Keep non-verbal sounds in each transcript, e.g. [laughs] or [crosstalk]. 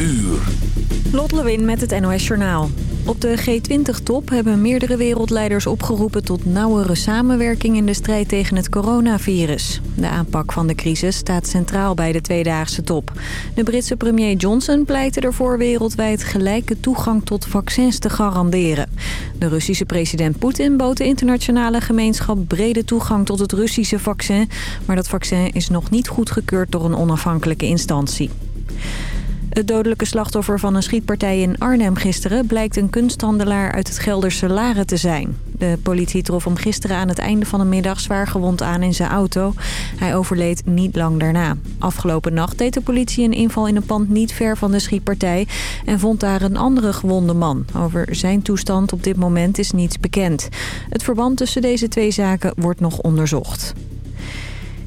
uur. Lot Lewin met het NOS Journaal. Op de G20-top hebben meerdere wereldleiders opgeroepen tot nauwere samenwerking in de strijd tegen het coronavirus. De aanpak van de crisis staat centraal bij de tweedaagse top. De Britse premier Johnson pleitte ervoor wereldwijd gelijke toegang tot vaccins te garanderen. De Russische president Poetin bood de internationale gemeenschap brede toegang tot het Russische vaccin. Maar dat vaccin is nog niet goedgekeurd door een onafhankelijke instantie. Het dodelijke slachtoffer van een schietpartij in Arnhem gisteren... blijkt een kunsthandelaar uit het Gelderse Laren te zijn. De politie trof hem gisteren aan het einde van de middag zwaar gewond aan in zijn auto. Hij overleed niet lang daarna. Afgelopen nacht deed de politie een inval in een pand niet ver van de schietpartij... en vond daar een andere gewonde man. Over zijn toestand op dit moment is niets bekend. Het verband tussen deze twee zaken wordt nog onderzocht.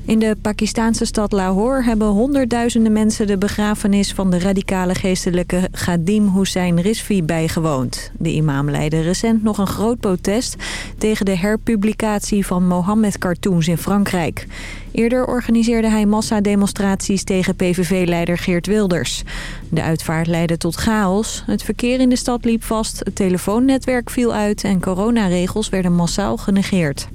In de Pakistanse stad Lahore hebben honderdduizenden mensen de begrafenis van de radicale geestelijke Ghadim Hussein Rizvi bijgewoond. De imam leidde recent nog een groot protest tegen de herpublicatie van Mohammed-cartoons in Frankrijk. Eerder organiseerde hij massademonstraties tegen PVV-leider Geert Wilders. De uitvaart leidde tot chaos. Het verkeer in de stad liep vast, het telefoonnetwerk viel uit en coronaregels werden massaal genegeerd.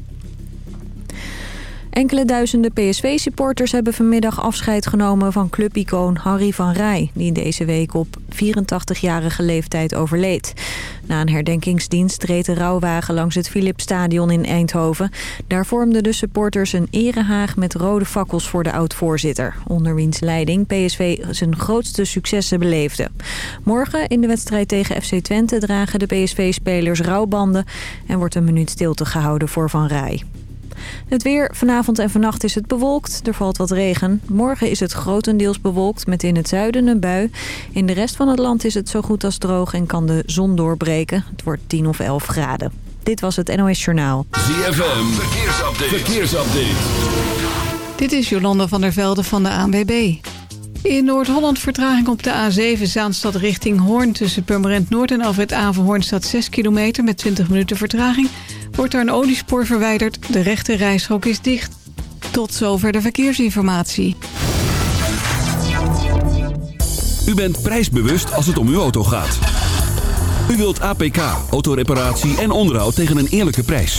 Enkele duizenden PSV-supporters hebben vanmiddag afscheid genomen van clubicoon Harry van Rij... die deze week op 84-jarige leeftijd overleed. Na een herdenkingsdienst reed de rouwwagen langs het Philipsstadion in Eindhoven. Daar vormden de supporters een erehaag met rode fakkels voor de oud-voorzitter... onder wiens leiding PSV zijn grootste successen beleefde. Morgen in de wedstrijd tegen FC Twente dragen de PSV-spelers rouwbanden... en wordt een minuut stilte gehouden voor Van Rij. Het weer. Vanavond en vannacht is het bewolkt. Er valt wat regen. Morgen is het grotendeels bewolkt met in het zuiden een bui. In de rest van het land is het zo goed als droog en kan de zon doorbreken. Het wordt 10 of 11 graden. Dit was het NOS Journaal. ZFM. Verkeersupdate. Verkeersupdate. Dit is Jolanda van der Velde van de ANWB. In Noord-Holland vertraging op de A7 Zaanstad richting Hoorn... tussen Purmerend Noord en Alfred Averhoorn staat 6 kilometer... met 20 minuten vertraging. Wordt er een oliespoor verwijderd, de rechte reishok is dicht. Tot zover de verkeersinformatie. U bent prijsbewust als het om uw auto gaat. U wilt APK, autoreparatie en onderhoud tegen een eerlijke prijs.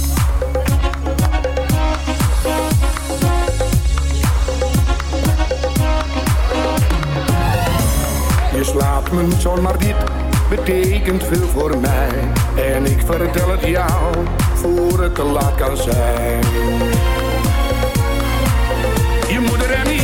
Slaat me zomaar diep, betekent veel voor mij. En ik vertel het jou, voor het te laat kan zijn. Je moeder en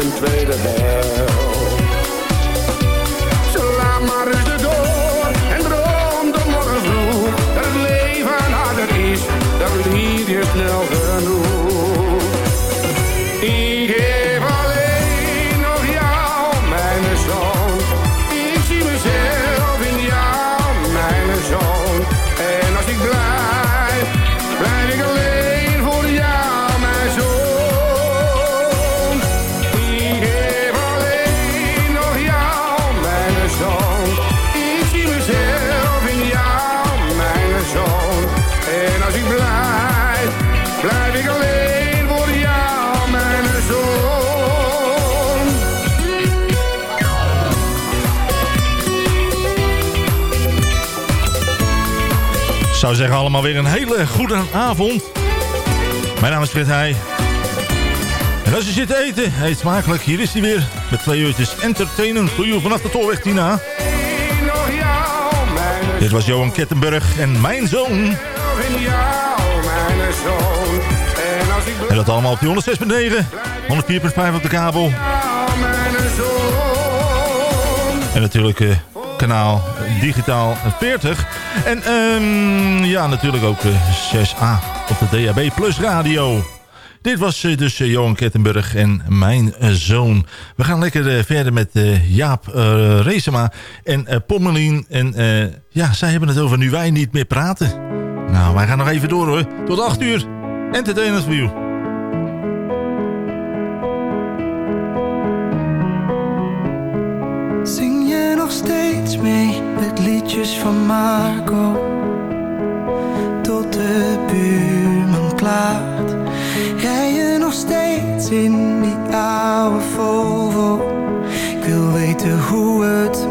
een tweede hel. Zou zeggen allemaal weer een hele goede avond. Mijn naam is Fred Heij. En als je zit te eten, eet smakelijk. Hier is hij weer met twee uurtjes entertainen voor u vanaf de Tolweg Tina. Dit was Johan Kettenburg en mijn zoon. En dat allemaal op die 106.9, 104.5 op de kabel. En natuurlijk uh, kanaal digitaal 40. En um, ja, natuurlijk ook uh, 6A op de DAB Plus radio. Dit was uh, dus Johan Kettenburg en mijn zoon. We gaan lekker verder met Jaap Reesema en Pommelien. En ja, zij hebben het over nu wij niet meer praten. Nou, wij gaan nog even door hoor. Tot 8 uur. Entertainers View. Van Marco? Tot de buurman klaart. Rij je nog steeds in die oude Volvo? Ik wil weten hoe het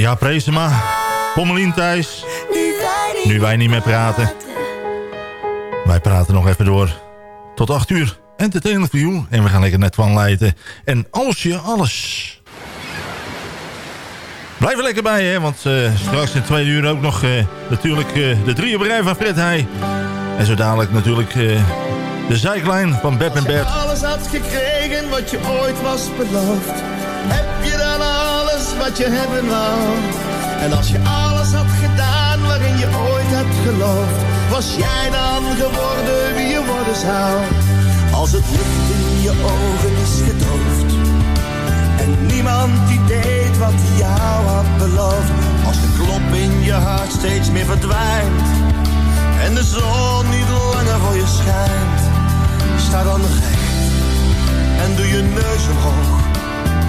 Ja, Presema. Pommelien Thijs. nu wij niet meer praten. Wij praten nog even door. Tot 8 uur. Entertainment for you. En we gaan lekker net van leiden. En als je alles. Blijf er lekker bij, hè. Want eh, straks in twee uur ook nog eh, natuurlijk eh, de drie op rij van Fred Heij. En zo dadelijk natuurlijk de zijklijn van Beb en Bert. alles had gekregen wat je ooit was beloofd Heb je dan wat je hebben wou En als je alles had gedaan waarin je ooit hebt geloofd Was jij dan geworden wie je worden zou Als het licht in je ogen is gedoofd En niemand die deed wat hij jou had beloofd Als de klop in je hart steeds meer verdwijnt En de zon niet langer voor je schijnt Sta dan recht en doe je neus omhoog.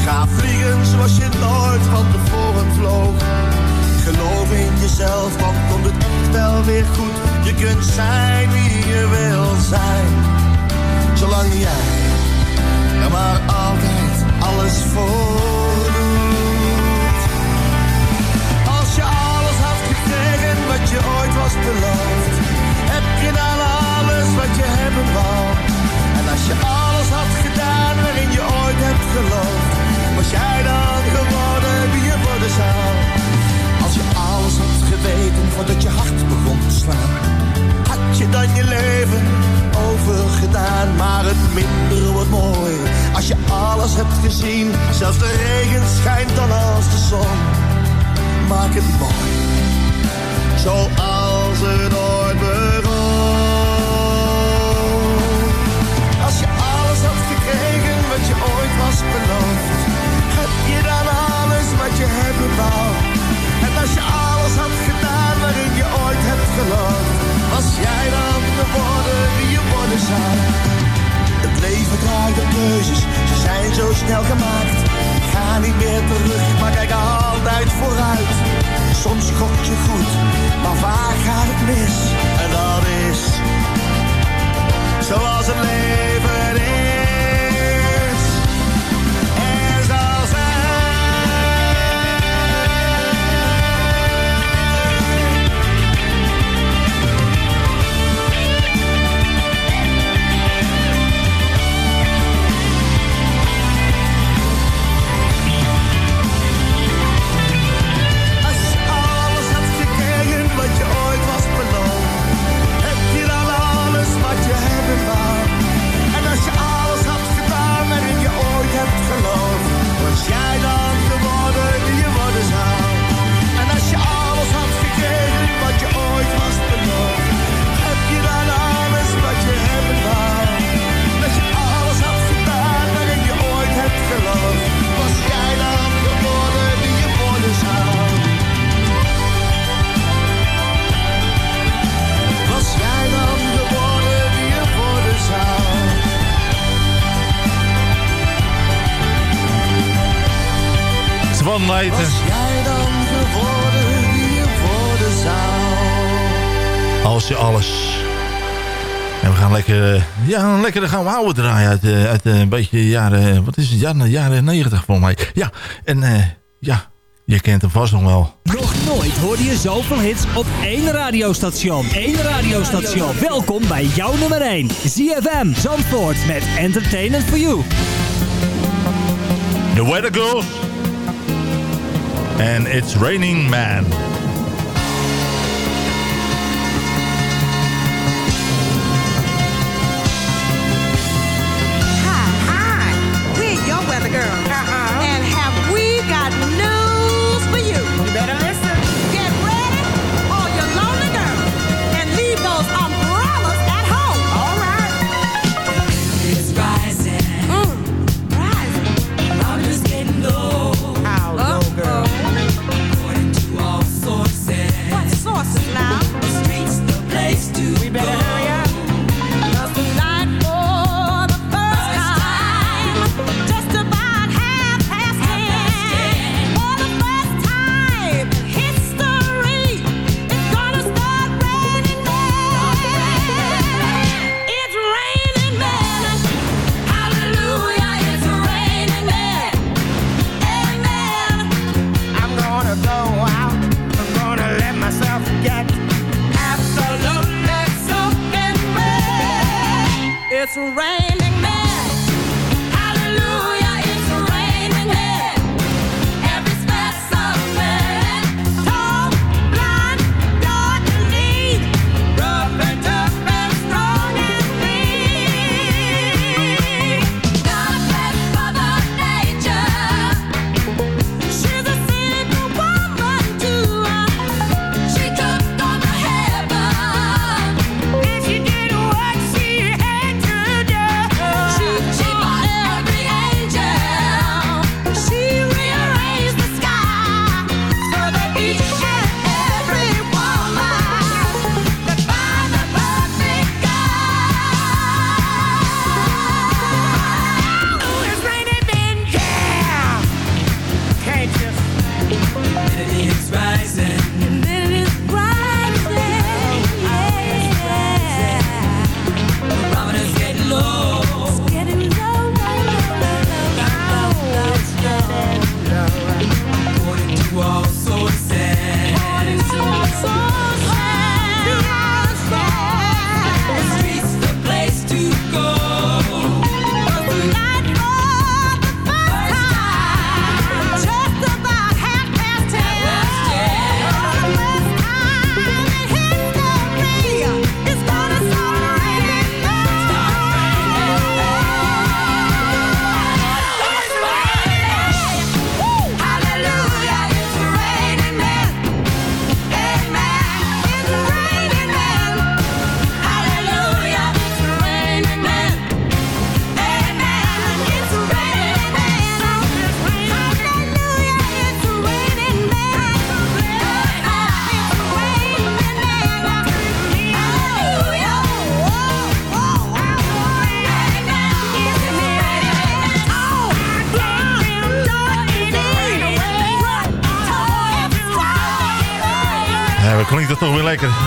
Ga vliegen zoals je nooit van tevoren vloog. Geloof in jezelf, want komt het echt wel weer goed. Je kunt zijn wie je wil zijn. Zolang jij er maar altijd alles voor doet. Als je alles had gekregen wat je ooit was beloofd. Heb je dan alles wat je hebben wou? En als je alles had gedaan waarin je ooit hebt geloofd was jij dan geworden wie je de zaal? Als je alles had geweten voordat je hart begon te slaan, had je dan je leven overgedaan. Maar het minder wordt mooi als je alles hebt gezien. Zelfs de regen schijnt dan als de zon. Maak het mooi, zoals het ooit begon. lekkere gaan we oude draaien uit, eh, uit eh, een beetje jaren... Eh, wat is het? Nou, jaren, jaren 90 voor mij. Ja, en uh, ja, je kent hem vast nog wel. Nog nooit hoorde je zoveel hits op één radiostation. Eén radiostation. Welkom bij jouw nummer 1. ZFM Zandvoort met Entertainment for You. The Weather Girls. And It's Raining Man.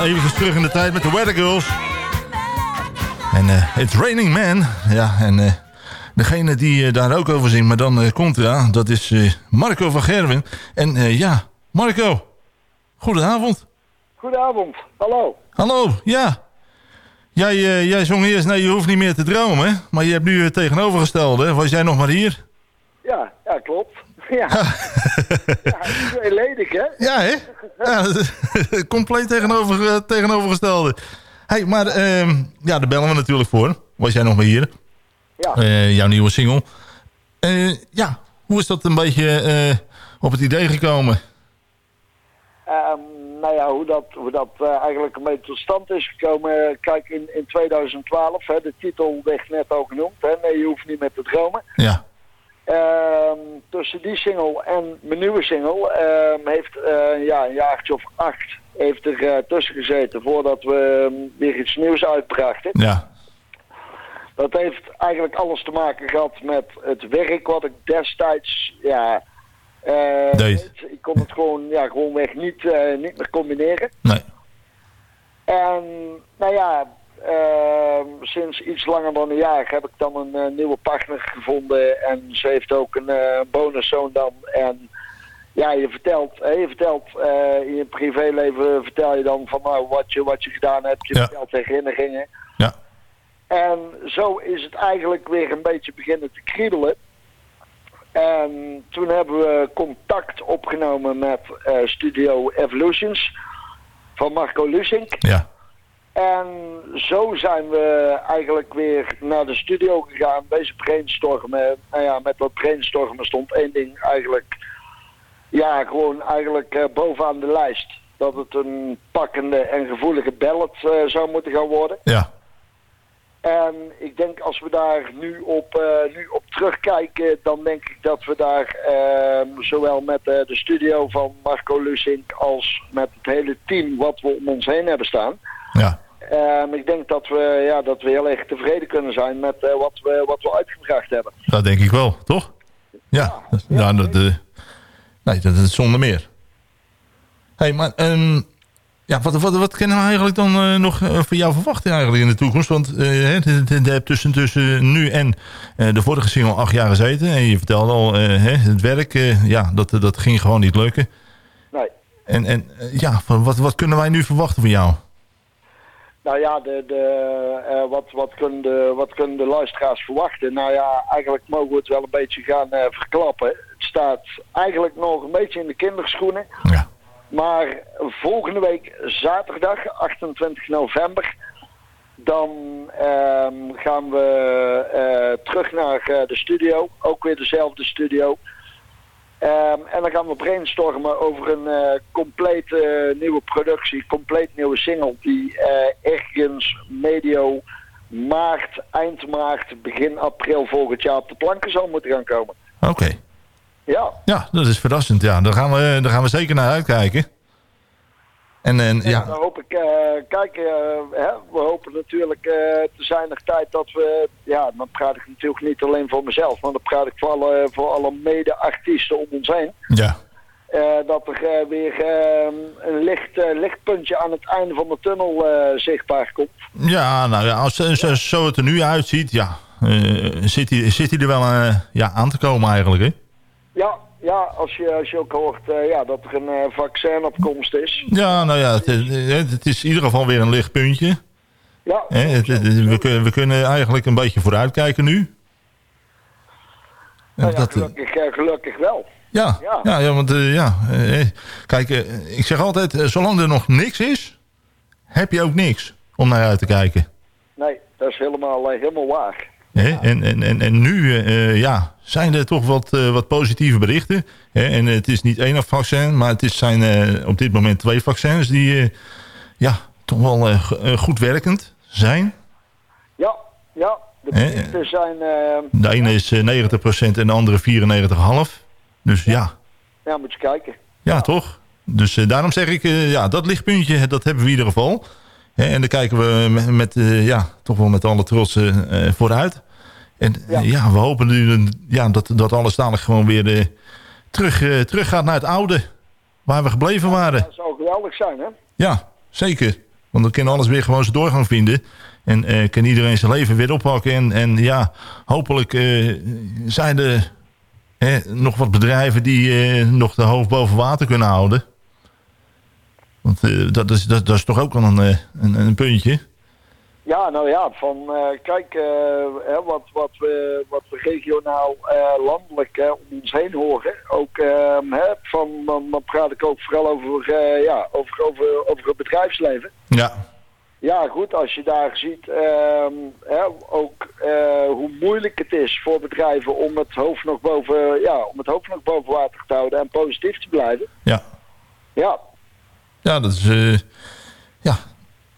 Even terug in de tijd met de Weather Girls. En eh It's Raining Man. Ja, en eh, degene die eh, daar ook over zingt, maar dan komt ja, dat is Marco van Gerwen. En ja, Marco, goedenavond. Goedenavond, hallo. Hallo, ja. Jij, jij zong eerst, nee, je hoeft niet meer te dromen, hè? Maar je hebt nu het tegenovergestelde. Was jij nog maar hier? Ja, ja klopt. Ja, [laughs] ja tweeledig hè? Ja, hè? Ja, [laughs] [laughs] compleet tegenover, eh, tegenovergestelde. hey, maar ehm, ja, daar bellen we natuurlijk voor. Was jij nog maar hier? Ja. Eh, jouw nieuwe single. Eh, ja, hoe is dat een beetje op het idee gekomen? Ehm, nou ja, hoe dat, hoe dat eigenlijk een beetje tot stand is gekomen. Kijk, in, in 2012, hè, de titel werd net al genoemd. Hè, nee, je hoeft niet meer te dromen. Ja, Ehm, tussen die single en mijn nieuwe single ehm, heeft eh, ja, een jaartje of acht heeft er eh, tussen gezeten voordat we ehm, weer iets nieuws uitbrachten. ja, Dat heeft eigenlijk alles te maken gehad met het werk wat ik destijds ja, eh, Deed. Ik kon het gewoon, ja, gewoonweg niet, eh, niet meer combineren. nee. En nou ja, sinds iets langer dan een jaar heb ik dan een eh, nieuwe partner gevonden. En ze heeft ook een eh, bonuszoon dan. En ja, je vertelt, hè, je vertelt eh, in je privéleven vertel je dan van nou, wat, je, wat je gedaan hebt. Je Ja. vertelt herinneringen. Ja, En zo is het eigenlijk weer een beetje beginnen te kriebelen. En toen hebben we contact opgenomen met eh, Studio Evolutions van Marco Lusink. ja, En zo zijn we eigenlijk weer naar de studio gegaan, bezig brainstormen. Nou ja, met dat brainstormen stond één ding eigenlijk, ja, gewoon eigenlijk eh, bovenaan de lijst. Dat het een pakkende en gevoelige ballad eh, zou moeten gaan worden. ja, En ik denk als we daar nu op, eh, nu op terugkijken, dan denk ik dat we daar ehm, zowel met de studio van Marco Lusink als met het hele team wat we om ons heen hebben staan. ja. Ehm, ik denk dat we, ja, dat we heel erg tevreden kunnen zijn met eh, wat, we, wat we uitgebracht hebben. Dat denk ik wel, toch? Ja, ja, dat, eh, nee, dat is zonder meer. hey, maar ehm, ja, wat, wat, wat kunnen we eigenlijk dan eh, nog voor jou verwachten eigenlijk in de toekomst? Want je hebt tussen, tussen nu en de vorige single acht jaar gezeten. En je vertelde al, hè, het werk, ja, dat, dat ging gewoon niet lukken. Nee. En, en ja, van wat, wat kunnen wij nu verwachten van jou? Nou ja, de, de, eh, wat, wat, kunnen de, wat kunnen de luisteraars verwachten? Nou ja, eigenlijk mogen we het wel een beetje gaan eh, verklappen. Het staat eigenlijk nog een beetje in de kinderschoenen. Ja. Maar volgende week zaterdag, 28 november, dan ehm, gaan we eh, terug naar de studio. Ook weer dezelfde studio. Ehm, en dan gaan we brainstormen over een eh compleet eh, nieuwe productie, compleet nieuwe single die eh, ergens medio maart, eind maart, begin april volgend jaar op de planken zal moeten gaan komen. Oké. Ja, Ja, dat is verrassend. Ja, daar gaan we, daar gaan we zeker naar uitkijken. En, en En ja, dan hoop ik, eh, kijk, eh, hè, we hopen natuurlijk eh te zijn nog tijd dat we, ja, dan praat ik natuurlijk niet alleen voor mezelf, maar dan praat ik voor alle, voor alle mede-artiesten om ons heen. ja, dat er weer eh, een licht, lichtpuntje aan het einde van de tunnel zichtbaar komt. Ja, nou ja, als, zo, zo het er nu uitziet, ja, zit, hij, zit er wel ja, aan te komen eigenlijk, hè? Ja, ja als, je, als je ook hoort eh, ja, dat er een eh, vaccin op komst is. Ja, nou ja, het, is in ieder geval weer een lichtpuntje. Ja? Het- het- we, kunnen, we kunnen eigenlijk een beetje vooruitkijken nu. nou ja, Dat, eh, gelukkig, eh, gelukkig wel. ja, ja. ja. Ja, want eh, ja, eh, kijk, eh, ik zeg altijd, eh, zolang er nog niks is, heb je ook niks om naar uit te kijken. Nee, dat is helemaal, eh, helemaal waar. En, en, en, en nu eh, ja, zijn er toch wat, eh, wat positieve berichten. Hè? En het is niet één vaccin, maar het is, zijn eh, op dit moment twee vaccins die ja, toch wel go- goed werkend zijn. Ja, ja, de zijn, De ene is eh, 90% en de andere 94,5%. Dus ja, ja, moet je kijken. ja toch? Dus daarom zeg ik, ja, dat lichtpuntje, dat hebben we in ieder geval. En daar kijken we met, met, eh, ja, toch wel met alle trots eh, eh, vooruit. En Ja. ja. we hopen nu ja, dat, dat alles dadelijk gewoon weer terug, terug gaat naar het oude. Waar we gebleven waren. Dat zou geweldig zijn, hè? Ja, zeker. Want dan kan alles weer gewoon zijn doorgang vinden. En kan iedereen zijn leven weer oppakken. En, en ja, hopelijk zijn er nog wat bedrijven die nog de hoofd boven water kunnen houden. Want eh, dat, is, dat, dat is toch ook wel een, eh, een, een puntje. Ja, nou ja, van eh, kijk, hè, wat, wat, we, wat we regionaal landelijk om ons heen horen. Ook ehm, hè, van, dan, dan praat ik ook vooral over, ja, over, over, over het bedrijfsleven. Ja, Ja, goed, als je daar ziet ehm, hè, ook hoe moeilijk het is voor bedrijven om het hoofd nog boven, ja, om het hoofd nog boven water te houden en positief te blijven. ja. Ja, Ja, dat is eh, ja,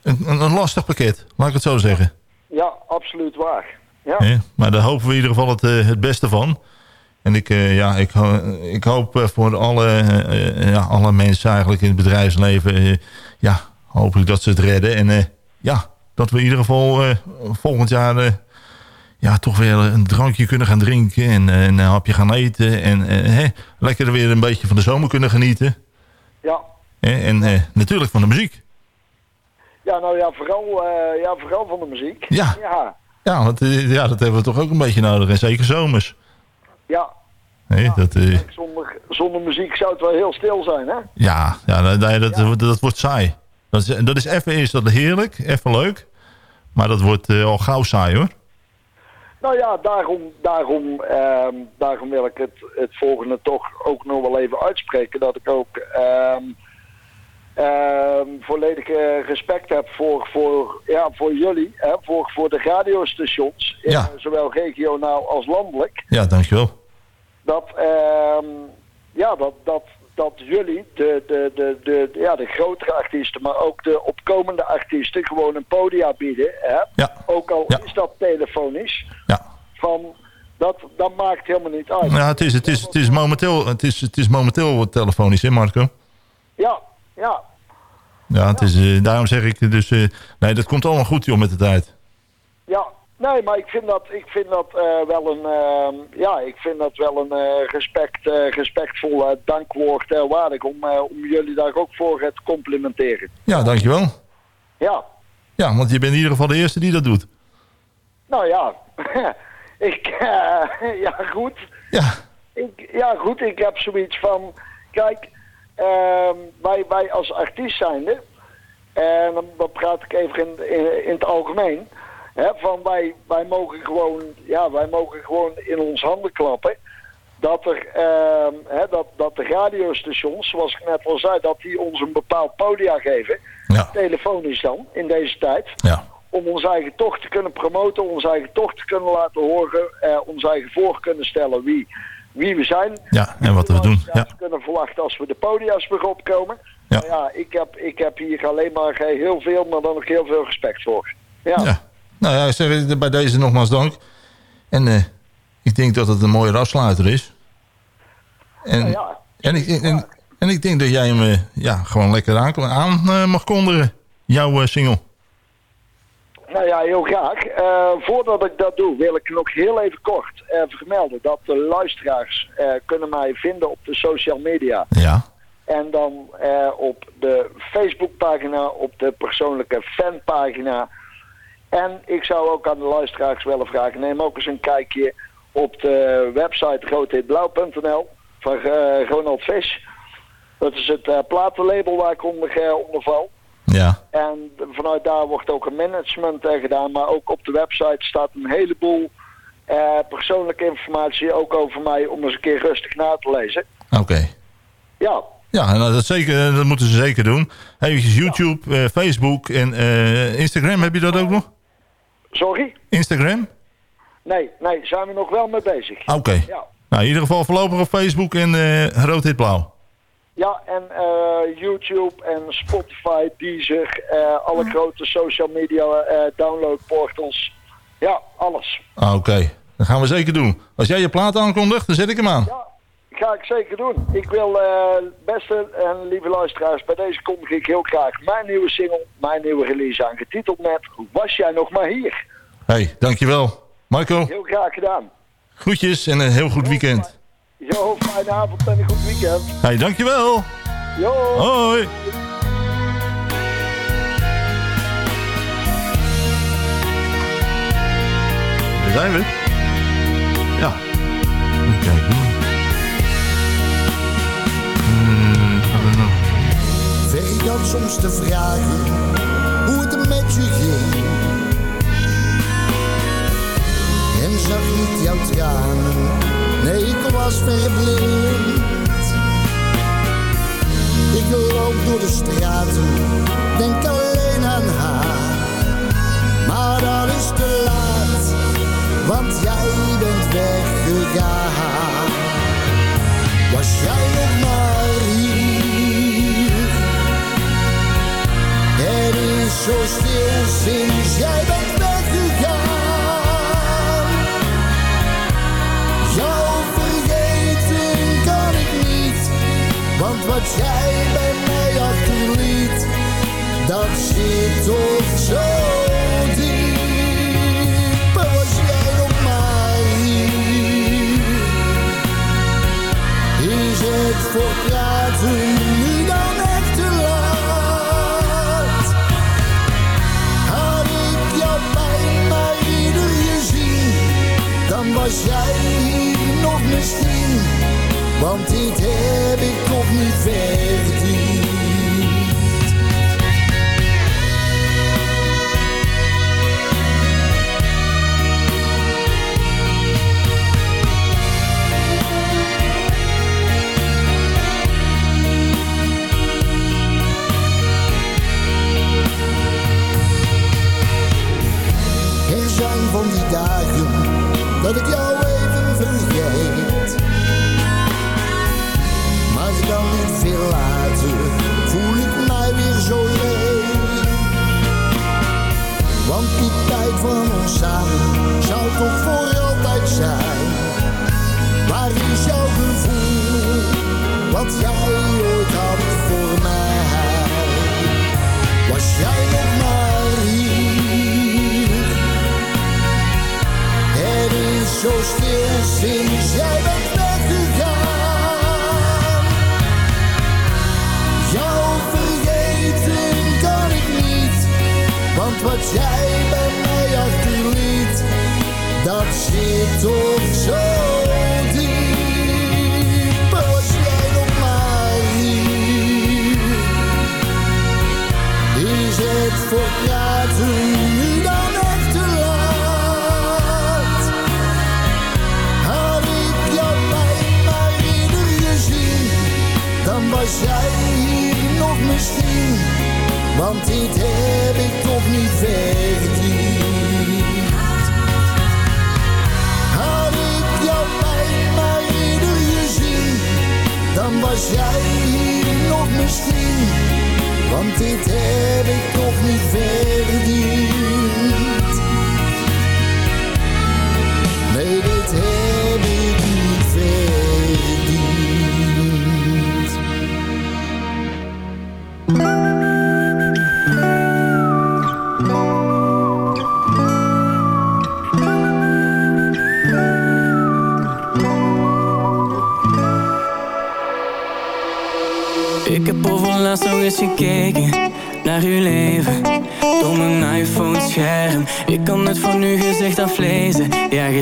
een, een lastig pakket, laat ik het zo zeggen. ja, absoluut waar. Ja? Maar daar hopen we in ieder geval het, eh, het beste van. En ik, eh, ja, ik, ik hoop voor alle, ja, alle mensen eigenlijk in het bedrijfsleven... ja, hopelijk dat ze het redden. En ja, dat we in ieder geval volgend jaar... ja, toch weer een drankje kunnen gaan drinken en, een hapje gaan eten. En eh, hè, lekker weer een beetje van de zomer kunnen genieten. ja. En eh, natuurlijk van de muziek. Ja, nou ja, vooral, eh, ja, vooral van de muziek. Ja. Ja, Ja, want, eh, ja, dat hebben we toch ook een beetje nodig. En zeker zomers. ja. Hè, dat, Zonder, zonder muziek zou het wel heel stil zijn, hè? Ja, ja, dat, dat, dat, dat wordt saai. Dat is, dat is even is dat heerlijk, even leuk. Maar dat wordt al gauw saai hoor. Nou ja, daarom, daarom, ehm, daarom wil ik het, het volgende toch ook nog wel even uitspreken. Dat ik ook ehm, ehm, volledig eh, respect heb voor, voor, ja, voor jullie, hè, voor, voor de radiostations, eh, zowel regionaal als landelijk. Ja, dankjewel. Dat, ehm, ja, dat, dat, dat jullie, de, de, de, de, ja, de grotere artiesten, maar ook de opkomende artiesten, gewoon een podia bieden. Hè? Ja. Ook al Ja. is dat telefonisch. Ja. Van, dat, dat maakt helemaal niet uit. Ja, het is, het is, het is momenteel, het is, het is momenteel telefonisch hè Marco? Ja, ja. Ja, het is, eh, daarom zeg ik dus, eh, nee dat komt allemaal goed joh met de tijd. Ja, nee, maar ik vind dat, ik vind dat eh, wel een, ehm, ja, ik vind dat wel een respect, respectvol dankwoord waardig om, om jullie daar ook voor te complimenteren. Ja, dankjewel. Ja, Ja, want je bent in ieder geval de eerste die dat doet. nou ja, [laughs] ik, [laughs] ja goed. Ja, Ik, ja goed, ik heb zoiets van, kijk, wij, wij als artiest zijnde, en dan, praat ik even in, in, in het algemeen, hè, van wij, wij mogen gewoon, ja, wij mogen gewoon in ons handen klappen. Dat, er, ehm, hè, dat, dat de radiostations, zoals ik net al zei, dat die ons een bepaald podia geven. Ja. Telefonisch dan, in deze tijd. ja, Om onze eigen tocht te kunnen promoten, onze eigen tocht te kunnen laten horen. Eh, ons eigen voor kunnen stellen wie, wie we zijn. ja, en wat we doen. Ja, We kunnen verwachten als we de podia's weer opkomen. Ja. Ja, ik heb, ik heb hier alleen maar heel veel, maar dan ook heel veel respect voor. Ja, ja. Nou ja, ik zeg bij deze nogmaals dank. En eh, ik denk dat het een mooie afsluiter is. En, Nou ja. en, ik, en, en ik denk dat jij hem eh, ja, gewoon lekker aan, aan eh, mag kondigen. Jouw eh, single. Nou ja, heel graag. Eh, voordat ik dat doe, wil ik nog heel even kort eh, vermelden dat de luisteraars eh, kunnen mij vinden op de social media. Ja. En dan eh, op de Facebookpagina, op de persoonlijke fanpagina. En ik zou ook aan de luisteraars willen vragen, neem ook eens een kijkje op de website roodhitblauw.nl van Ronald Vis. Dat is het platenlabel waar ik onder, onder val. Ja. En vanuit daar wordt ook een management eh, gedaan. Maar ook op de website staat een heleboel eh, persoonlijke informatie ook over mij om eens een keer rustig na te lezen. Oké. Ja, Ja, nou, dat, zeker, dat moeten ze zeker doen. Even YouTube, eh, Facebook en eh, Instagram. Heb je dat ook nog? sorry? Instagram? Nee, nee, zijn we nog wel mee bezig. Oké. Ja. Nou, in ieder geval voorlopig op Facebook en eh rood, wit, blauw. Ja, en eh, YouTube en Spotify, Deezer, eh, alle grote social media eh, download portals. Ja, alles. Ah, Oké, dat gaan we zeker doen. Als jij je plaat aankondigt, dan zet ik hem aan. Ja, ga ik zeker doen. Ik wil, eh, beste en lieve luisteraars, bij deze kondig ik heel graag mijn nieuwe single, mijn nieuwe release aan, getiteld met Was jij nog maar hier? hey, dankjewel. Marco, Heel graag gedaan. groetjes en een heel goed weekend. Jo, fijne avond en een goed weekend. hey, dankjewel. Jo. Hoi. Daar zijn we. Ja. Kijk. Zeg hmm. ik had soms te vragen hoe het met je ging. En zag niet jouw tranen verblind. Ik loop door de straten, denk alleen aan haar. Maar dat is te laat, want jij bent weggegaan. Was jij nog maar hier? Het is zo stil sinds jij bent wat jij bij mij achterliet, dat zit toch zo diep. Was jij nog mij Is het voor praten nu dan echt te laat? Had ik jou bijna ieder gezien, dan was jij hier nog misschien, want dit heb ik fair.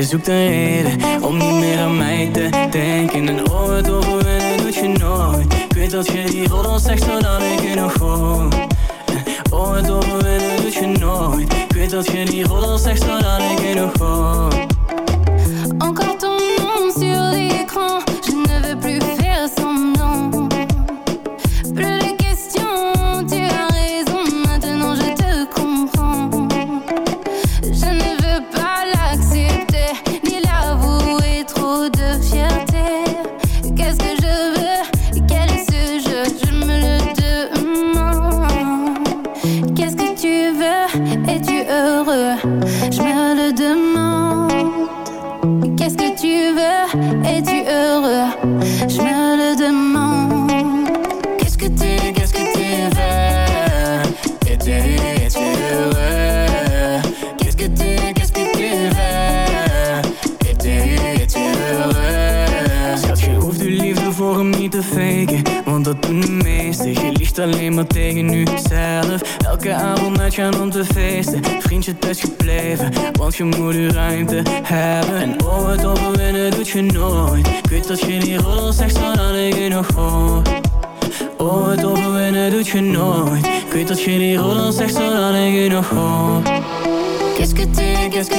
zoekt een Het overwinnen doet je nooit. Ik weet dat je die rol zegt zodat ik je nog hoor Qu'est-ce que tu, qu'est-ce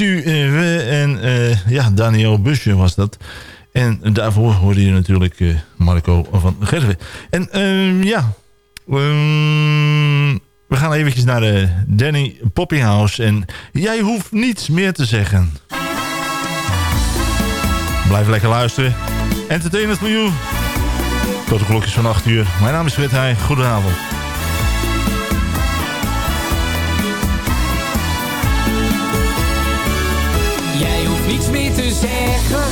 eh eh, we en eh, ja, Daniel Busje was dat. En daarvoor hoorde je natuurlijk eh, Marco van Gerven. En ehm, ja, ehm, we gaan eventjes naar de Danny Poppinghouse. En jij hoeft niets meer te zeggen. Blijf lekker luisteren. Entertainment for you. Tot de klokjes van 8 uur. Mijn naam is Frit Heij. Goedenavond. Niets meer te zeggen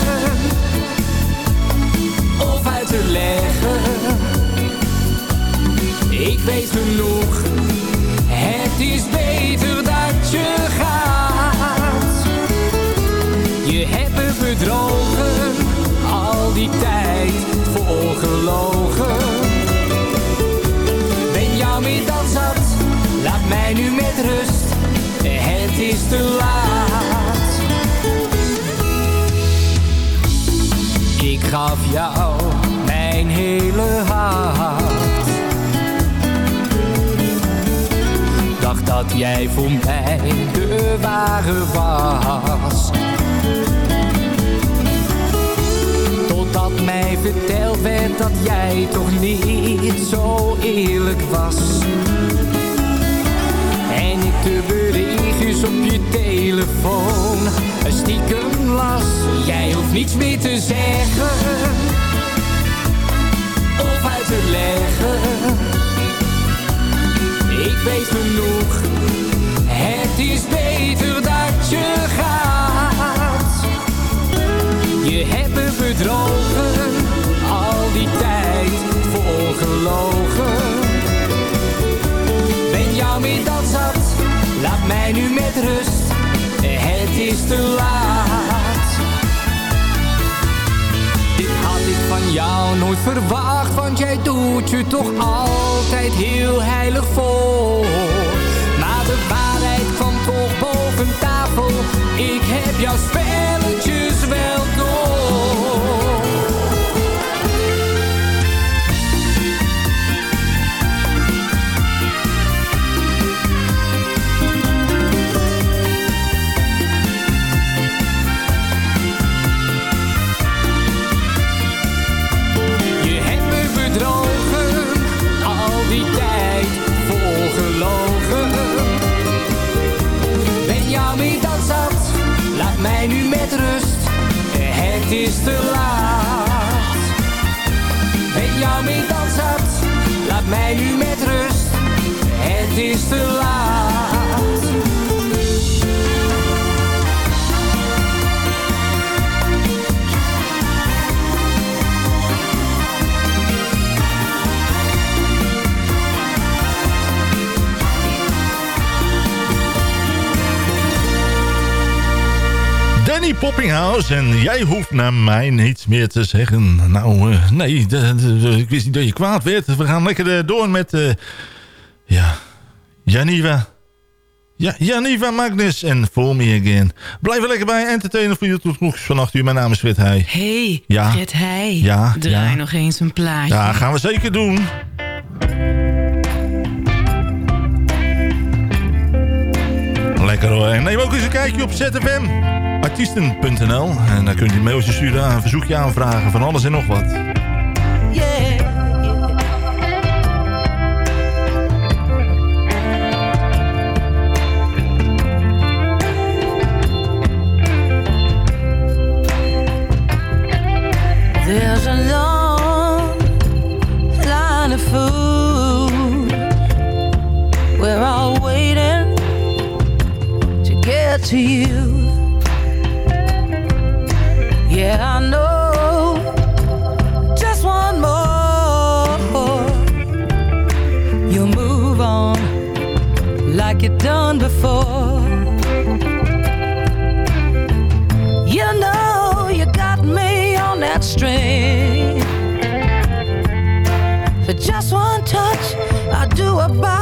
of uit te leggen. Ik weet genoeg, het is beter dat je gaat. Je hebt me bedrogen, al die tijd volgelogen. Ben jou meer dan zat, laat mij nu met rust, het is te laat. Gaf jou mijn hele hart. Dacht dat jij voor mij de ware was. Totdat mij verteld werd dat jij toch niet zo eerlijk was. De berichtjes op je telefoon stiekem las. Jij hoeft niets meer te zeggen of uit te leggen. Ik weet genoeg, het is beter dat je gaat. Je hebt me bedrogen, al die tijd volgelogen. Ben jou meer dan laat mij nu met rust, het is te laat. Dit had ik van jou nooit verwacht, want jij doet je toch altijd heel heilig voor. Maar de waarheid kwam toch boven tafel, ik heb jouw spelletjes wel door. Het is te laat. Ben jou meer dan zat, laat mij nu met rust, het is te laat. Poppinghouse en jij hoeft naar mij niets meer te zeggen. Nou, eh, nee, de- de- de- ik wist niet dat je kwaad werd. We gaan lekker eh, door met, eh, ja, Janiva. Ja, Janiva Magnus en Fool Me Again. Blijf er lekker bij, entertainer voor je tot klokjes van 8 uur. Mijn naam is Heij. Hey, Ja. Fred Heij. Ja, Draai ja. nog eens een plaatje. Ja, gaan we zeker doen. Lekker hoor. En neem ook eens een kijkje op ZFM artiesten.nl. En daar kunt je mailtjes sturen, een verzoekje aanvragen, van alles en nog wat. er long to get to you done before. You know you got me on that string. For just one touch, I do about.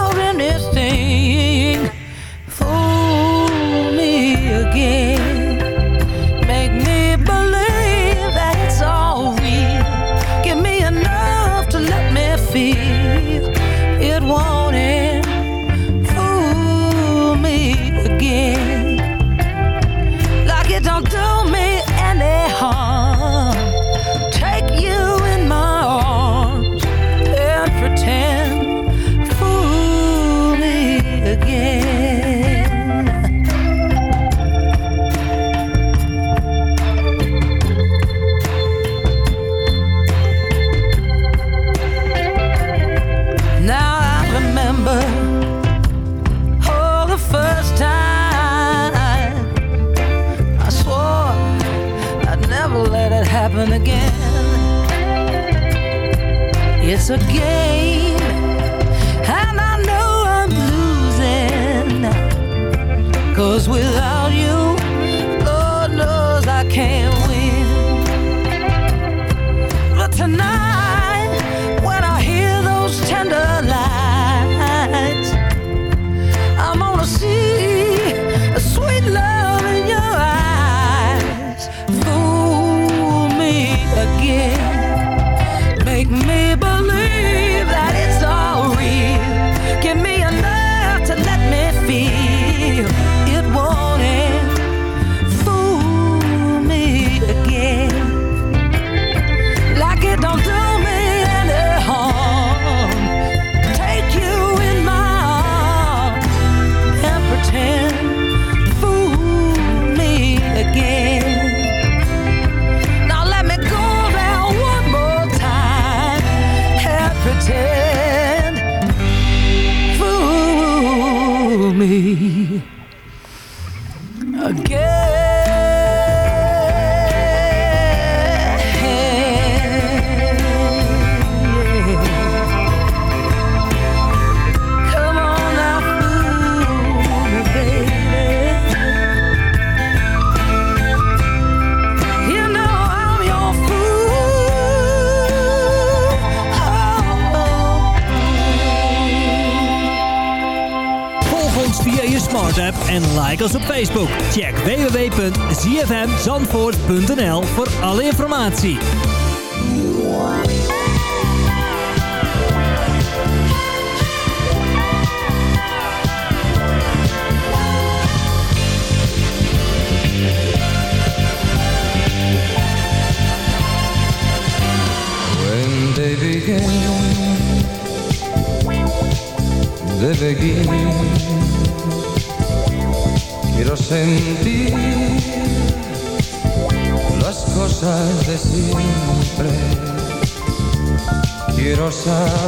zandvoort.nl voor alle informatie.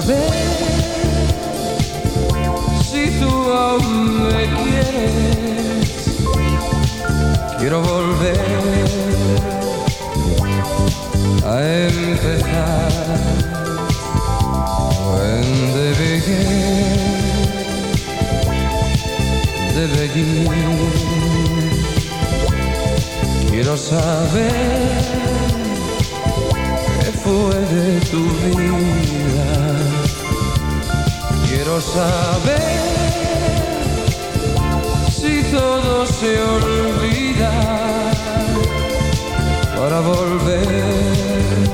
I've para volver.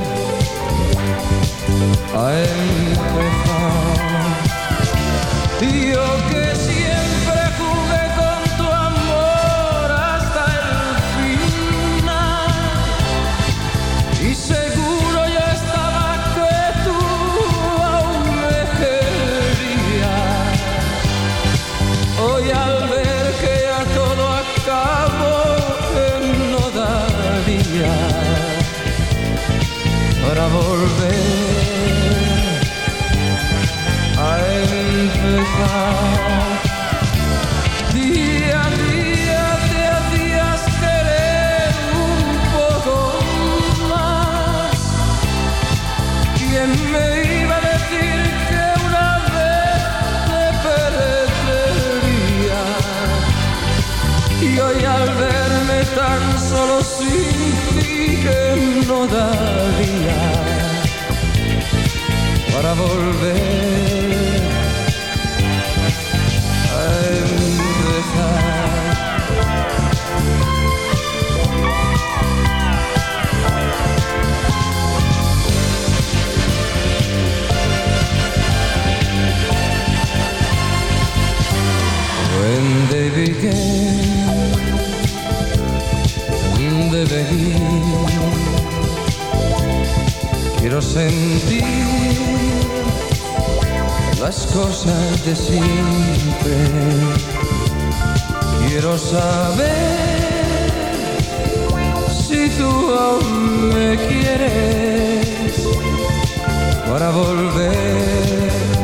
todavía para volver a empezar. When they begin, when they begin. Quiero sentir las cosas de siempre. Quiero saber si tú aún me quieres para volver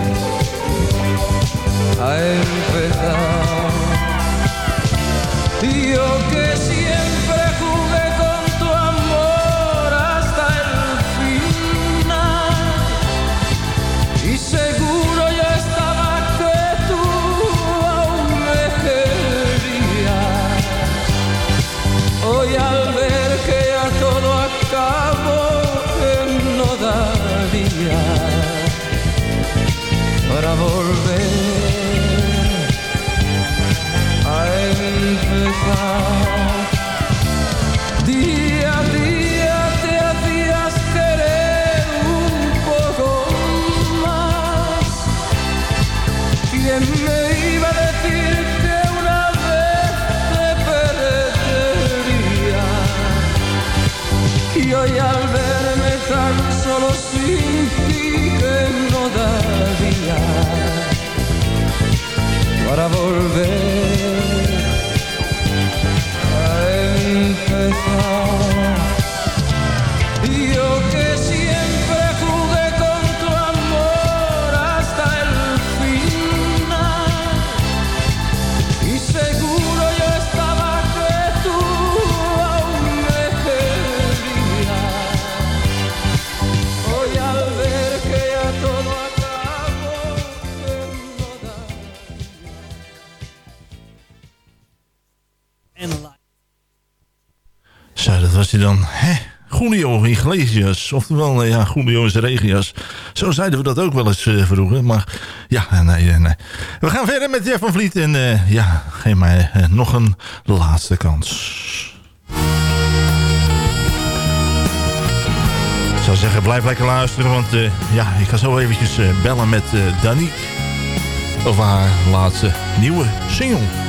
Oftewel, eh, ja, goede jongens regio's. Zo zeiden we dat ook wel eens eh, vroeger. Maar ja, eh, nee, nee. We gaan verder met Jeff van Vliet. En ja, geef mij nog een laatste kans. Ik zou zeggen, blijf lekker luisteren. Want ja, ik ga zo eventjes bellen met uh, Danique. Over haar laatste nieuwe single.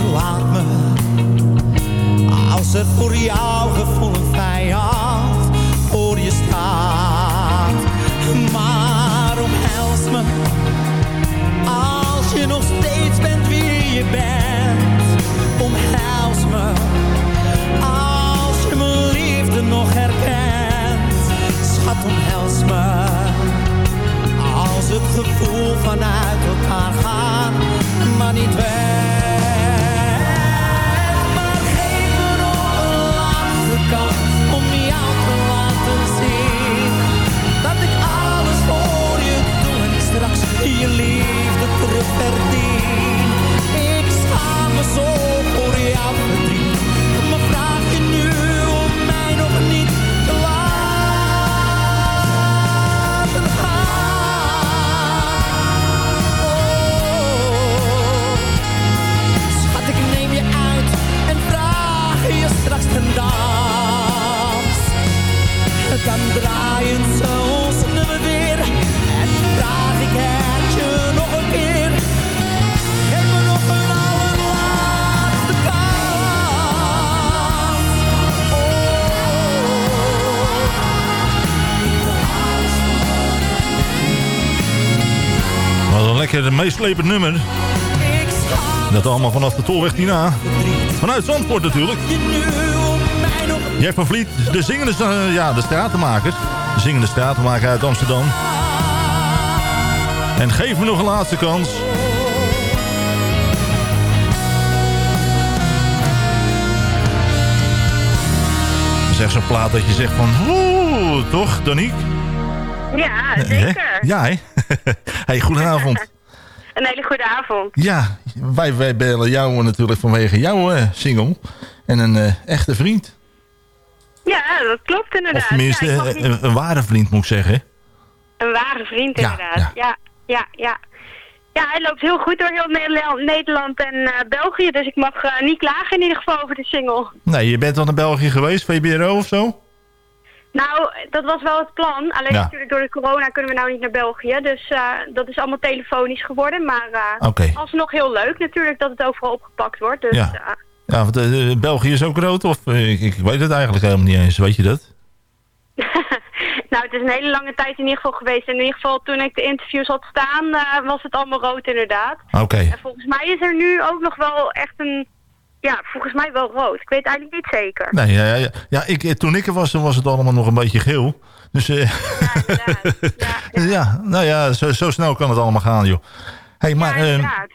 Verlaat me. Als er voor jouw gevoel een vijand voor je staat. Maar omhels me als je nog steeds bent wie je bent. Omhels me als je mijn liefde nog herkent. Schat, omhels me als het gevoel vanuit elkaar gaat, maar niet weg. Je liefde terug Lekker meeslepend nummer. Dat allemaal vanaf de Tolweg hierna. Vanuit Zandvoort natuurlijk. Jeff van Vliet, de zingende ja, de stratenmaker. De zingende stratenmaker uit Amsterdam. En geef me nog een laatste kans. Dat is echt zo'n plaat dat je zegt van... Oeh, toch, Danique? Ja, zeker. Ja, hè? [laughs] hey, goedenavond. Een hele goede avond. Ja, wij, wij bellen jou natuurlijk vanwege jouw single. En een eh, echte vriend. Ja, dat klopt inderdaad. Of tenminste, ja, eh, niet- een, een ware vriend moet ik zeggen. een ware vriend inderdaad. Ja, ja, ja. ja. hij loopt heel goed door heel Nederland, Nederland en eh, België. Dus ik mag niet klagen in ieder geval over de single. Nee, je bent al naar België geweest, VBRO of zo? Nou, dat was wel het plan. Alleen Ja. natuurlijk door de corona kunnen we nou niet naar België. Dus eh, dat is allemaal telefonisch geworden. Maar eh Oké. alsnog heel leuk natuurlijk dat het overal opgepakt wordt. Dus Ja. eh, Ja, want België is ook groot, of ik, ik weet het eigenlijk helemaal niet eens. Weet je dat? [laughs] nou, het is een hele lange tijd in ieder geval geweest. In ieder geval toen ik de interviews had staan, was het allemaal rood inderdaad. Oké. En volgens mij is er nu ook nog wel echt een... Ja, volgens mij wel rood. Ik weet eigenlijk niet zeker. Nee, ja, ja, ja. ja ik, eh, toen ik er was, dan was het allemaal nog een beetje geel. Dus eh, ja, [laughs] nou ja, zo, zo snel kan het allemaal gaan, joh. hey, maar eh, inderdaad.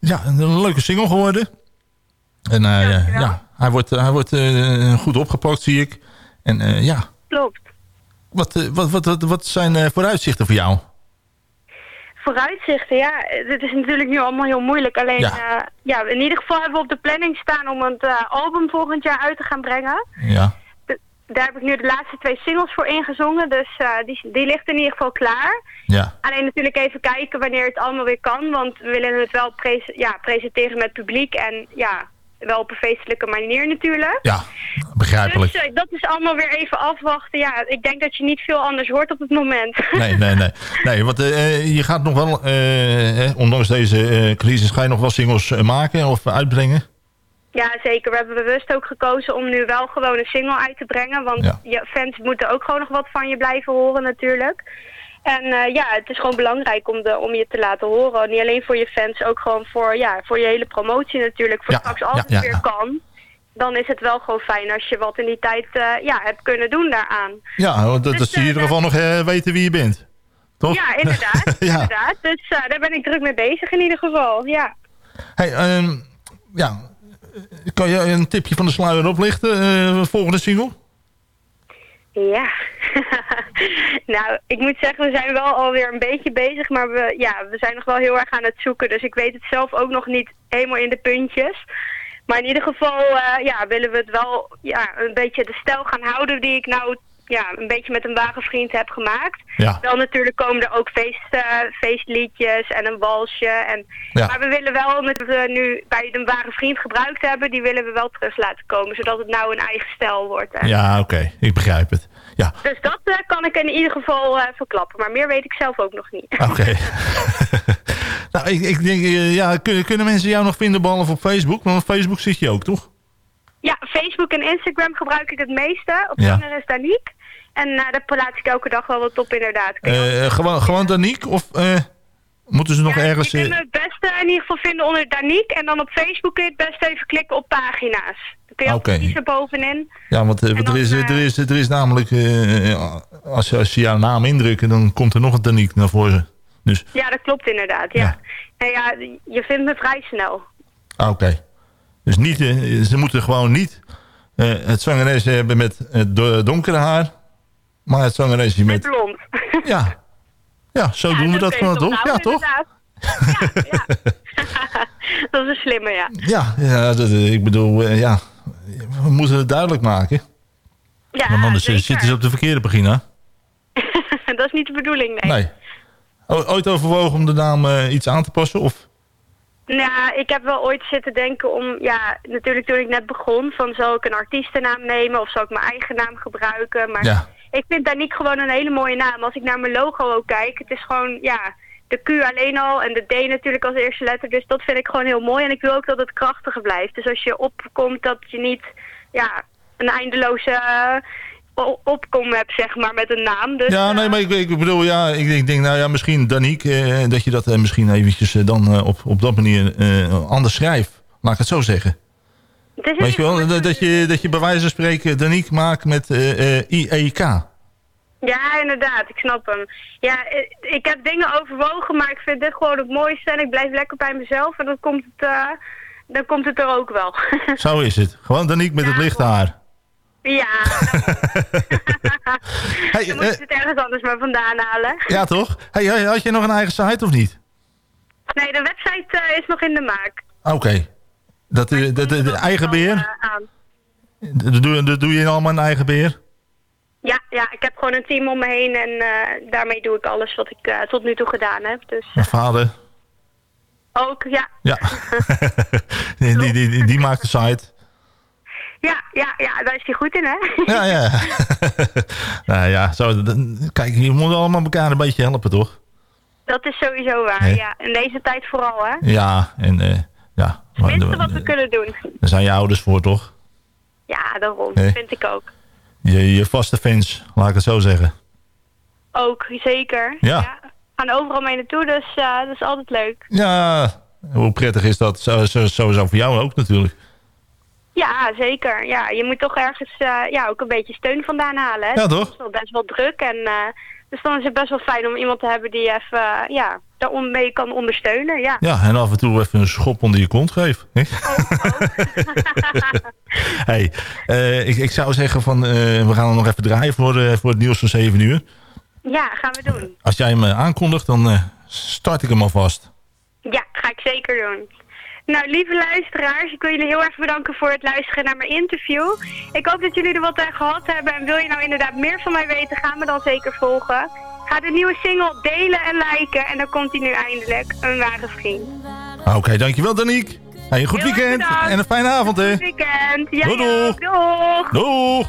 ja, een leuke single geworden. En eh, ja, ja, hij wordt, hij wordt goed opgepakt, zie ik. En ja, Klopt. wat, wat, wat, wat, wat zijn vooruitzichten voor jou? Vooruitzichten, ja. Het is natuurlijk nu allemaal heel moeilijk. Alleen, Ja. ja, ja in ieder geval hebben we op de planning staan om het eh, album volgend jaar uit te gaan brengen. Ja. De- daar heb ik nu de laatste twee singles voor ingezongen. Dus eh, die, die ligt in ieder geval klaar. Ja. Alleen natuurlijk even kijken wanneer het allemaal weer kan. Want we willen het wel pres- ja, presenteren met publiek. En ja, wel op een feestelijke manier natuurlijk. Ja, begrijpelijk. Dus eh, dat is allemaal weer even afwachten. Ja, ik denk dat je niet veel anders hoort op het moment. [laughs] Nee, nee, nee. Nee, want eh, eh, je gaat nog wel, eh, ondanks deze crisis, ga je nog wel singles maken of uitbrengen? Ja, zeker. We hebben bewust ook gekozen om nu wel gewoon een single uit te brengen. Want Ja. je fans moeten ook gewoon nog wat van je blijven horen natuurlijk. En eh, ja, het is gewoon belangrijk om, de, om je te laten horen. Niet alleen voor je fans, ook gewoon voor, ja, voor je hele promotie natuurlijk. Voor Ja, straks als het weer kan, dan is het wel gewoon fijn als je wat in die tijd eh, ja, hebt kunnen doen daaraan. Ja, dat, dat Dus, ze in eh, ieder geval nog weten wie je bent. Toch? Ja, inderdaad. [laughs] Ja. inderdaad. Dus daar ben ik druk mee bezig in ieder geval, ja. Hey, ehm, ja, kan je een tipje van de sluier oplichten, volgende single? Ja. [laughs] nou, ik moet zeggen, we zijn wel alweer een beetje bezig, maar we, ja, we zijn nog wel heel erg aan het zoeken. Dus ik weet het zelf ook nog niet helemaal in de puntjes. Maar in ieder geval, eh, ja, willen we het wel ja, een beetje de stijl gaan houden die ik nou ja, een beetje met een wagenvriend heb gemaakt. Ja. Wel natuurlijk komen er ook feest, eh, feestliedjes en een walsje. En, Ja. Maar we willen wel, omdat we nu bij een ware vriend gebruikt hebben, die willen we wel terug laten komen. Zodat het nou een eigen stijl wordt. En- Ja, oké, ik begrijp het. Ja, dus dat eh, kan ik in ieder geval eh, verklappen. Maar meer weet ik zelf ook nog niet. oké. [laughs] [laughs] Nou, ik, ik denk, ja, kunnen, kunnen mensen jou nog vinden behalve op Facebook? Want op Facebook zit je ook, toch? Ja, Facebook en Instagram gebruik ik het meeste. Op Ja. Twitter is Danique. En eh, daar plaats ik elke dag wel wat op inderdaad. Eh, eh, gewoon, gewoon Danique? Of moeten ze nog ergens... Je eh, kunt me het beste in ieder geval vinden onder Danique. En dan op Facebook kun je het best even klikken op pagina's. Dan kun je Oké. ook kiezen bovenin. ja, want er, is, er, is, er is namelijk... als, je- als je jouw naam indrukt, dan komt er nog een Danique naar voren. Dus, Ja, dat klopt inderdaad. Ja. Nou ja, je vindt me vrij snel. ah, oké. Dus niet, ze moeten gewoon niet het zangeres hebben met het donkere haar. Maar het zangeresje met... Blond. Ja, ja zo doen we dat gewoon toch? Ja, toch? [laughs] dat is een slimme, ja. Ja, ja dat, ik bedoel, eh, ja, we moeten het duidelijk maken. Ja, Want anders zeker. zitten ze op de verkeerde pagina. [laughs] dat is niet de bedoeling, nee. Nee. Ooit overwogen om de naam eh, iets aan te passen? Of? Nou, ik heb wel ooit zitten denken om, ja, natuurlijk toen ik net begon, van zal ik een artiestennaam nemen of zal ik mijn eigen naam gebruiken. Maar Ja. Ik vind Danique gewoon een hele mooie naam. Als ik naar mijn logo ook kijk, het is gewoon, ja, de Q alleen al en de D natuurlijk als eerste letter. Dus dat vind ik gewoon heel mooi en ik wil ook dat het krachtiger blijft. Dus als je opkomt, dat je niet, ja, een eindeloze eh, o- opkom hebt, zeg maar, met een naam. Dus, Ja, nee, maar ik, ik bedoel, ja, ik, ik denk, nou ja, misschien Danique, eh, dat je dat eh, misschien eventjes eh, dan eh, op, op dat manier eh, anders schrijft. Laat ik het zo zeggen. Weet je wel, dat, dat je, dat je bij wijze van spreken Danique maakt met eh, eh, IEK. Ja, inderdaad, ik snap hem. Ja, eh, ik heb dingen overwogen, maar ik vind dit gewoon het mooiste en ik blijf lekker bij mezelf en dan komt het, eh, dan komt het er ook wel. [laughs] Zo is het. Gewoon Danique met het lichte haar. ja, [laughs] Hey, dan moet je het ergens anders maar vandaan halen. ja, toch? Hey, had je nog een eigen site of niet? Nee, de website is nog in de maak. Oké. Dat, eh, dat, dat- eigen beheer? Eh, aan. Dat doe, dat doe je allemaal in eigen beheer? Ja, ja, ik heb gewoon een team om me heen en eh, daarmee doe ik alles wat ik eh, tot nu toe gedaan heb. Dus Mijn vader? ook, ja. Ja. [laughs] die, die, die, die maakt de site. Ja, ja, ja, daar is hij goed in, hè? Ja, ja. [laughs] nou ja, zo, kijk, je moet allemaal elkaar een beetje helpen, toch? Dat is sowieso waar, Nee. ja. In deze tijd vooral, hè? Ja, en eh Minste wat we kunnen doen. Daar zijn je ouders voor, toch? Ja, daarom. Vind ik ook. Je, je vaste fans, laat ik het zo zeggen. Ook, zeker. Ja. Gaan overal mee naartoe, dus eh, dat is altijd leuk. Ja, hoe prettig is dat? Zo, zo, sowieso voor jou ook natuurlijk. Ja, zeker. Ja, je moet toch ergens eh, ja, ook een beetje steun vandaan halen. Hè? Ja, toch? Het is wel best wel druk. En, eh, dus dan is het best wel fijn om iemand te hebben die even ja, daarmee kan ondersteunen. Ja. Ja, en af en toe even een schop onder je kont geven. hè? [laughs] hey, eh, ik, ik zou zeggen van, eh, we gaan hem nog even draaien voor, eh, voor het nieuws van 7 uur. ja, gaan we doen. Als jij hem aankondigt, dan start ik hem alvast. Ja, ga ik zeker doen. Nou, lieve luisteraars, ik wil jullie heel erg bedanken voor het luisteren naar mijn interview. Ik hoop dat jullie er wat aan gehad hebben. En wil je nou inderdaad meer van mij weten, ga me dan zeker volgen. Ga de nieuwe single delen en liken. En dan komt hij nu eindelijk, een ware vriend. Ah, Oké, dankjewel Danique. Hey, een goed Heel weekend en een fijne avond hè. Goed weekend. Ja, Doei, doei. Doeg. Doeg.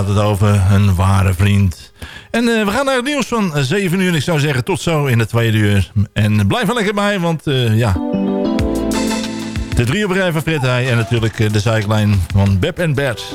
Had het over een ware vriend. En eh, we gaan naar het nieuws van 7 uur. Ik zou zeggen tot zo in de tweede uur. En blijf er lekker bij, want eh, ja... De drie op rij van Frit en natuurlijk eh, de zijklijn van Beb en Bert.